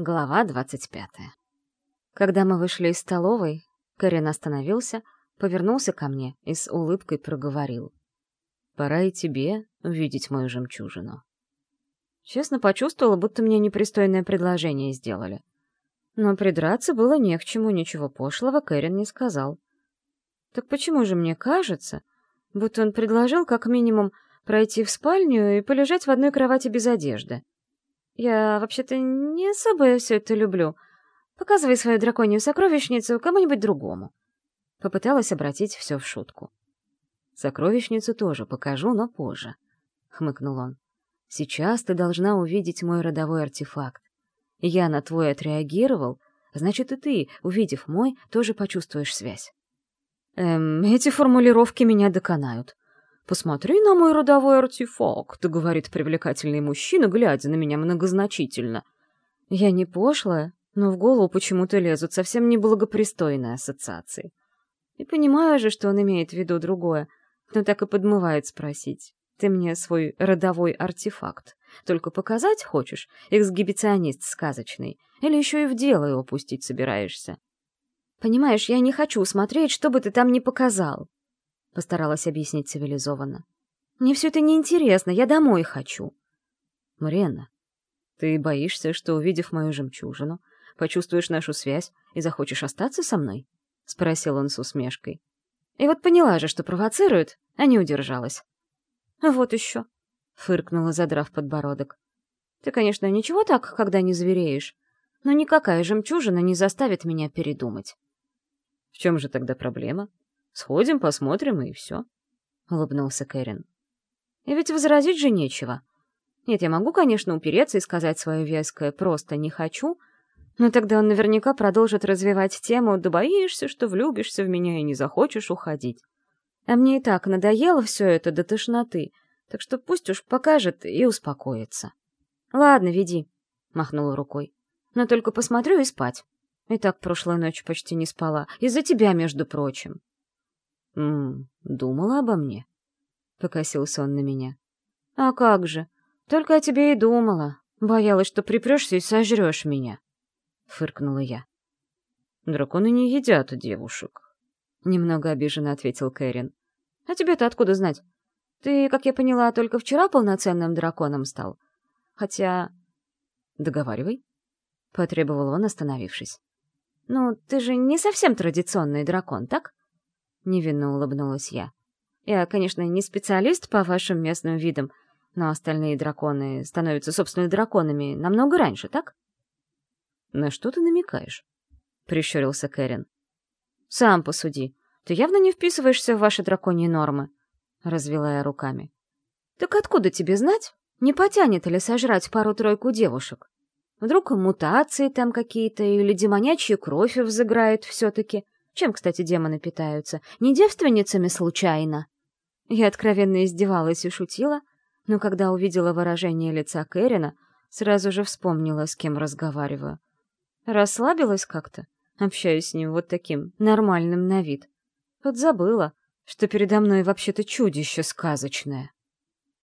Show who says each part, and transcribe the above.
Speaker 1: Глава двадцать пятая. Когда мы вышли из столовой, Кэрин остановился, повернулся ко мне и с улыбкой проговорил. «Пора и тебе увидеть мою жемчужину». Честно почувствовала, будто мне непристойное предложение сделали. Но придраться было не к чему, ничего пошлого Кэрин не сказал. Так почему же мне кажется, будто он предложил как минимум пройти в спальню и полежать в одной кровати без одежды? Я вообще-то не особо все это люблю. Показывай свою драконью сокровищницу кому-нибудь другому. Попыталась обратить все в шутку.
Speaker 2: Сокровищницу тоже покажу, но позже, — хмыкнул он. Сейчас ты должна увидеть мой родовой артефакт. Я на твой отреагировал, значит, и ты, увидев мой, тоже почувствуешь связь.
Speaker 1: Эм, эти формулировки меня доконают. «Посмотри на мой родовой артефакт», — говорит привлекательный мужчина, глядя на меня многозначительно. Я не пошлая, но в голову почему-то лезут совсем неблагопристойные ассоциации. И понимаю же, что он имеет в виду другое, но так и подмывает спросить. Ты мне свой родовой артефакт только показать хочешь, эксгибиционист сказочный, или еще и в дело его пустить собираешься? Понимаешь, я не хочу смотреть, что бы ты там ни показал. — постаралась объяснить цивилизованно. «Мне все это неинтересно, я домой хочу».
Speaker 2: «Мариэнна, ты боишься, что, увидев мою жемчужину, почувствуешь нашу связь и захочешь остаться со мной?» — спросил он с усмешкой.
Speaker 1: И вот поняла же, что провоцирует, а не удержалась. «Вот еще», — фыркнула, задрав подбородок. «Ты, конечно, ничего так, когда не звереешь, но никакая жемчужина не заставит меня передумать».
Speaker 2: «В чем же тогда проблема?» Сходим, посмотрим, и все», — улыбнулся Кэрин.
Speaker 1: «И ведь возразить же нечего. Нет, я могу, конечно, упереться и сказать свое веское «просто не хочу», но тогда он наверняка продолжит развивать тему «да боишься, что влюбишься в меня и не захочешь уходить». А мне и так надоело все это до тошноты, так что пусть уж покажет и успокоится. «Ладно, веди», — махнула рукой. «Но только посмотрю и спать. И так прошлой ночью почти не спала. Из-за тебя, между прочим».
Speaker 2: «М думала обо мне?» — покосился он на меня.
Speaker 1: «А как же? Только о тебе и думала. Боялась, что припрешься и сожрешь меня», — фыркнула я.
Speaker 2: «Драконы не едят девушек», — немного обиженно ответил Кэрин.
Speaker 1: «А тебе-то откуда знать? Ты, как я поняла, только вчера полноценным драконом стал. Хотя...»
Speaker 2: «Договаривай», — потребовал он, остановившись.
Speaker 1: «Ну, ты же не совсем традиционный дракон, так?» Невинно улыбнулась я. Я, конечно, не специалист по вашим местным видам, но остальные драконы становятся, собственно, драконами намного раньше, так?
Speaker 2: На что ты намекаешь? Прищурился Кэрин.
Speaker 1: Сам посуди. Ты явно не вписываешься в ваши драконьи нормы. Развела я руками. Так откуда тебе знать, не потянет ли сожрать пару-тройку девушек? Вдруг мутации там какие-то или демонячья кровь взыграет все-таки — чем, кстати, демоны питаются? Не девственницами случайно? Я откровенно издевалась и шутила, но когда увидела выражение лица Кэрина, сразу же вспомнила, с кем разговариваю. Расслабилась как-то, общаюсь с ним вот таким, нормальным на вид. Подзабыла, что передо мной вообще-то чудище сказочное.